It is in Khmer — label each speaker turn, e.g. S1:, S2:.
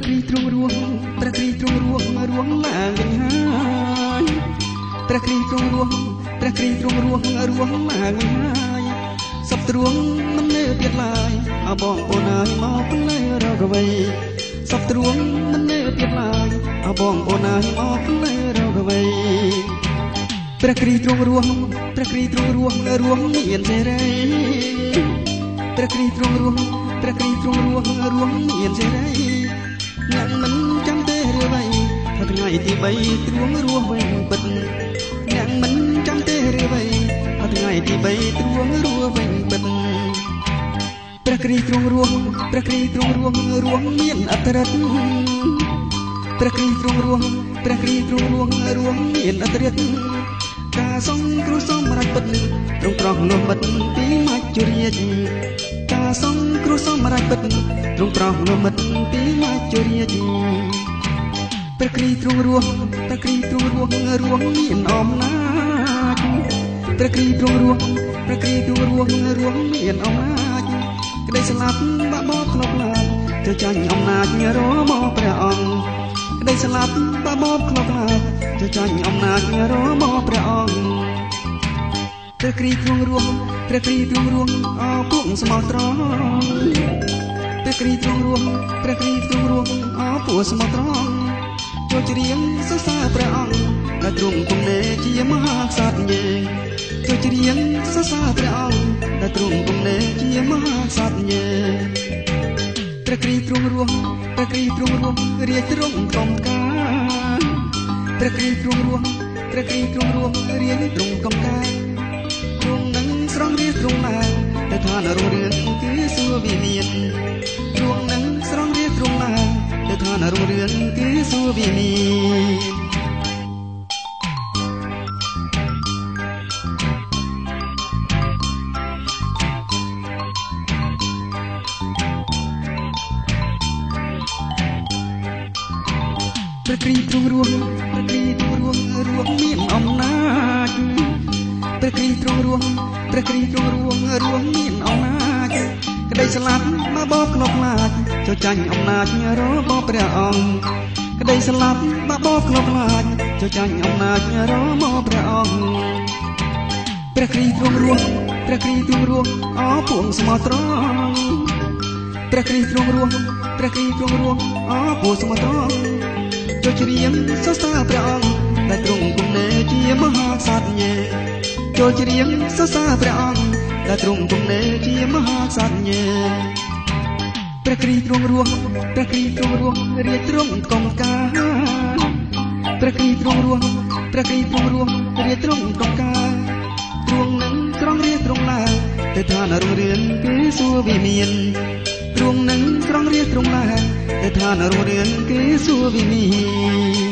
S1: ព្រះគ្រីទ្រង់រួងព្រះគ្រីទ្រង់រួងរួងឡើងវិញហើយព្រះគ្រីទ្រង់រួងព្រះគ្រីទ្រង់រួងរួងឡើងវិញហើយសពទ្រង់មិននៅទៀតឡើយអបងប្អូនហើយមកផ្លែរកអ្វីសពទ្រង់មិននៅទៀតឡើយអបងប្អូនហើយមកផ្លែរកអ្វីព្រះគ្រីទ្រង់រួងព្រះគ្រីទ្រង់រួងរួងមានសេរីព្រះគ្រីទ្រង់រួងព្រះគ្រីទ្រង់រួងរួងមានសេរី អ្នកមិនចាំទេឬអ្វីថាថ្ងៃទី3ទ្រង់រស់វិញពិតអ្នកមិនចាំទេឬអ្វីថាថ្ងៃទី3ទ្រង់រស់វិញពិតព្រះគ្រីស្ទទ្រង់រស់ព្រះគ្រីស្ទទ្រង់រស់រស់មានអត្តរិទ្ធព្រះគ្រីស្ទទ្រង់រស់ព្រះគ្រីស្ទទ្រង់រស់រស់មានអត្តរិទ្ធ ការសងគ្រោះសម្រាប់ពិតត្រង់ត្រង់លំបិតពីមច្ចុរាជការសងគ្រោះសម្រាប់ពិតទ្រង់ត្រង់លំបិតពីមច្ចុរាជព្រះគ្រីស្ទទ្រង់រស់ព្រះគ្រីស្ទទ្រង់រស់រស់មានអំណាចព្រះគ្រីស្ទទ្រង់រស់ព្រះគ្រីស្ទទ្រង់រស់រស់មានអំណាចក្តីស្លាប់បាក់បោក្នុងខ្លាចទៅចាញ់អំណាចរមកព្រះអង្គ ក្តីស្លាប់បាក់បោក្នុងខ្លាចទៅចាញ់អំណាចរមកព្រះអង្គព្រះគ្រីស្ទទ្រង់រស់ព្រះគ្រីស្ទទ្រង់រស់អរពុកស្មោះត្រង់ព្រះគ្រីស្ទទ្រង់រស់ព្រះគ្រីស្ទទ្រង់រស់អរពុកស្មោះត្រង់ចូលច្រៀងសរសើរព្រះអង្គដែលទ្រង់គង់នេជាមហាក្សត្រយើងចូលច្រៀងសរសើរព្រះអង្គដែលទ្រង់គង់នេជាមហាក្សត្រយើង ព្រះគ្រីស្ទទ្រង់រស់ព្រះគ្រីស្ទទ្រង់រស់រាជទ្រង់កំការព្រះគ្រីស្ទទ្រង់រស់ព្រះគ្រីស្ទទ្រង់រស់រាជទ្រង់កំការទ្រង់នឹងស្រង់រាជទ្រង់ឡើងតែឋានរុងរឿងគឺសួគ៌វិមានទ្រង់នឹងស្រង់រាជទ្រង់ឡើងតែឋានរុងរឿងគឺសួគ៌វិមាន ព្រះគ្រីស្ទទ្រង់រស់ព្រះគ្រីស្ទទ្រង់រស់រស់មានអំណាចព្រះគ្រីស្ទទ្រង់រស់ព្រះគ្រីស្ទទ្រង់រស់រស់មានអំណាចក្តីស្លាប់មកបបក្នុងខ្លាចចូលចាញ់អំណាចរបស់ព្រះអង្គក្តីស្លាប់មកបបក្នុងខ្លាចចូលចាញ់អំណាចរបស់ព្រះអង្គព្រះគ្រីស្ទទ្រង់រស់ព្រះគ្រីស្ទទ្រង់រស់អរពួងស្មោះត្រង់ព្រះគ្រីស្ទទ្រង់រស់ព្រះគ្រីស្ទទ្រង់រស់អរពួងស្មោះត្រង់ ចូលច្រៀងសរសើរព្រះអង្គដែលទ្រង់គង់នេជាមហាក្សត្រញេចូលច្រៀងសរសើរព្រះអង្គដែលទ្រង់គង់នេជាមហាក្សត្រញេព្រះគ្រីស្ទទ្រង់រស់ព្រះគ្រីស្ទទ្រង់រស់រាជទ្រង់កងការព្រះគ្រីស្ទទ្រង់រស់ព្រះគ្រីស្ទទ្រង់រស់រាជទ្រង់កងការទ្រង់នឹងក្រងរាជទ្រង់ឡើងទៅឋានរុងរឿងគឺសួគ៌វិមាន ទ្រង់នឹ